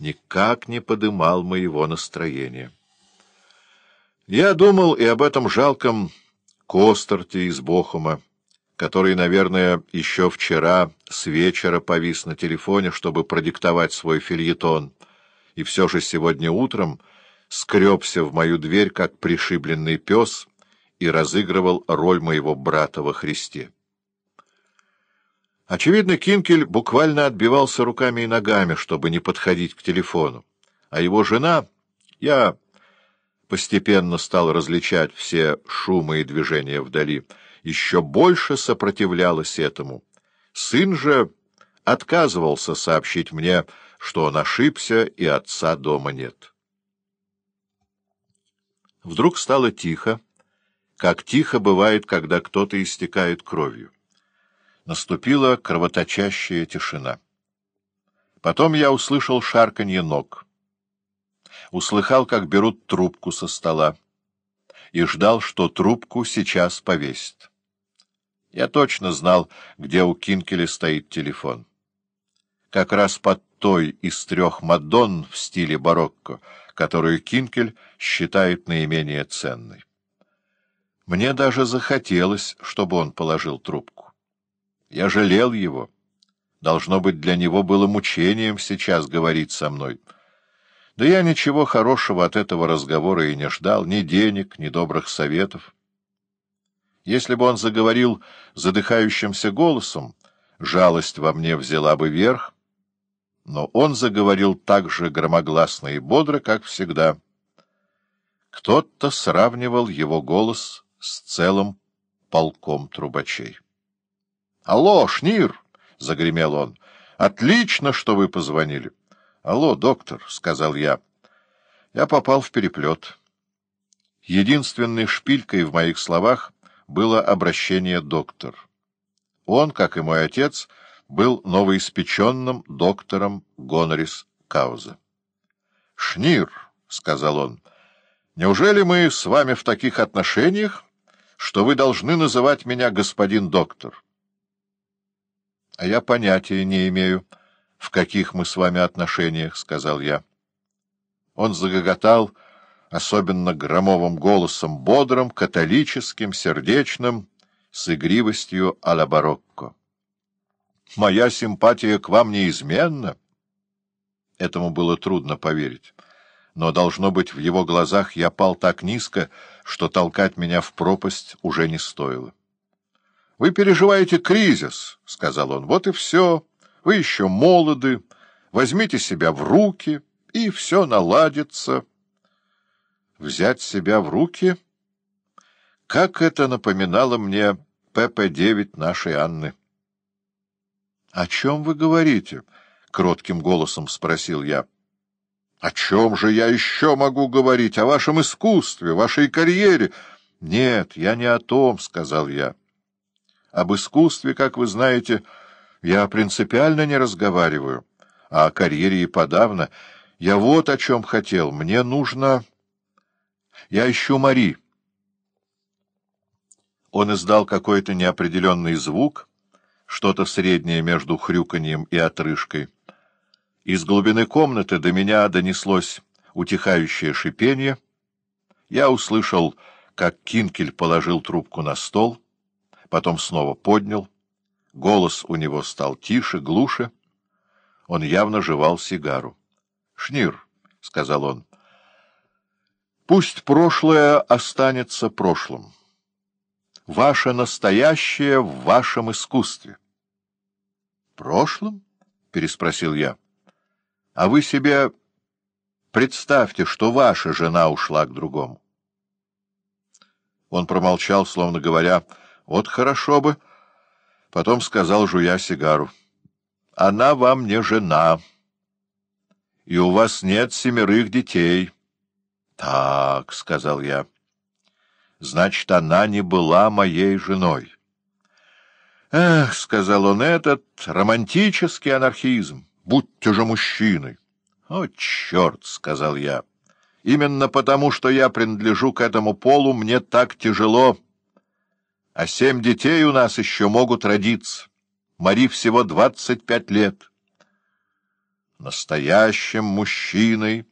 никак не подымал моего настроения. Я думал и об этом жалком Костерте из Бохума, который, наверное, еще вчера с вечера повис на телефоне, чтобы продиктовать свой фильетон, и все же сегодня утром скребся в мою дверь, как пришибленный пес, и разыгрывал роль моего брата во Христе. Очевидно, Кинкель буквально отбивался руками и ногами, чтобы не подходить к телефону. А его жена... Я постепенно стал различать все шумы и движения вдали. Еще больше сопротивлялась этому. Сын же отказывался сообщить мне, что он ошибся и отца дома нет. Вдруг стало тихо, как тихо бывает, когда кто-то истекает кровью. Наступила кровоточащая тишина. Потом я услышал шарканье ног. Услыхал, как берут трубку со стола. И ждал, что трубку сейчас повесит. Я точно знал, где у Кинкеля стоит телефон. Как раз под той из трех Мадонн в стиле барокко, которую Кинкель считает наименее ценной. Мне даже захотелось, чтобы он положил трубку. Я жалел его. Должно быть, для него было мучением сейчас говорить со мной. Да я ничего хорошего от этого разговора и не ждал, ни денег, ни добрых советов. Если бы он заговорил задыхающимся голосом, жалость во мне взяла бы верх, но он заговорил так же громогласно и бодро, как всегда. Кто-то сравнивал его голос с целым полком трубачей. — Алло, Шнир! — загремел он. — Отлично, что вы позвонили. — Алло, доктор, — сказал я. Я попал в переплет. Единственной шпилькой в моих словах было обращение «доктор». Он, как и мой отец, был новоиспеченным доктором Гонорис Кауза. — Шнир, — сказал он, — неужели мы с вами в таких отношениях, что вы должны называть меня господин доктор? — а я понятия не имею, в каких мы с вами отношениях, — сказал я. Он загоготал особенно громовым голосом, бодрым, католическим, сердечным, с игривостью а-ля барокко. — Моя симпатия к вам неизменна. Этому было трудно поверить. Но, должно быть, в его глазах я пал так низко, что толкать меня в пропасть уже не стоило. Вы переживаете кризис, — сказал он, — вот и все. Вы еще молоды, возьмите себя в руки, и все наладится. Взять себя в руки? Как это напоминало мне ПП-9 нашей Анны. — О чем вы говорите? — кротким голосом спросил я. — О чем же я еще могу говорить? О вашем искусстве, вашей карьере? — Нет, я не о том, — сказал я. Об искусстве, как вы знаете, я принципиально не разговариваю, а о карьере и подавно. Я вот о чем хотел. Мне нужно... Я ищу Мари. Он издал какой-то неопределенный звук, что-то среднее между хрюканьем и отрыжкой. Из глубины комнаты до меня донеслось утихающее шипение. Я услышал, как Кинкель положил трубку на стол — потом снова поднял. Голос у него стал тише, глуше. Он явно жевал сигару. — Шнир, — сказал он, — пусть прошлое останется прошлым. Ваше настоящее в вашем искусстве. — Прошлым? — переспросил я. — А вы себе представьте, что ваша жена ушла к другому. Он промолчал, словно говоря... Вот хорошо бы. Потом сказал, жуя сигару. Она вам не жена. И у вас нет семерых детей. Так, — сказал я. Значит, она не была моей женой. Эх, — сказал он, — этот романтический анархизм. Будьте же мужчиной. О, черт, — сказал я. Именно потому, что я принадлежу к этому полу, мне так тяжело а семь детей у нас еще могут родиться. Мари всего двадцать пять лет. настоящим мужчиной,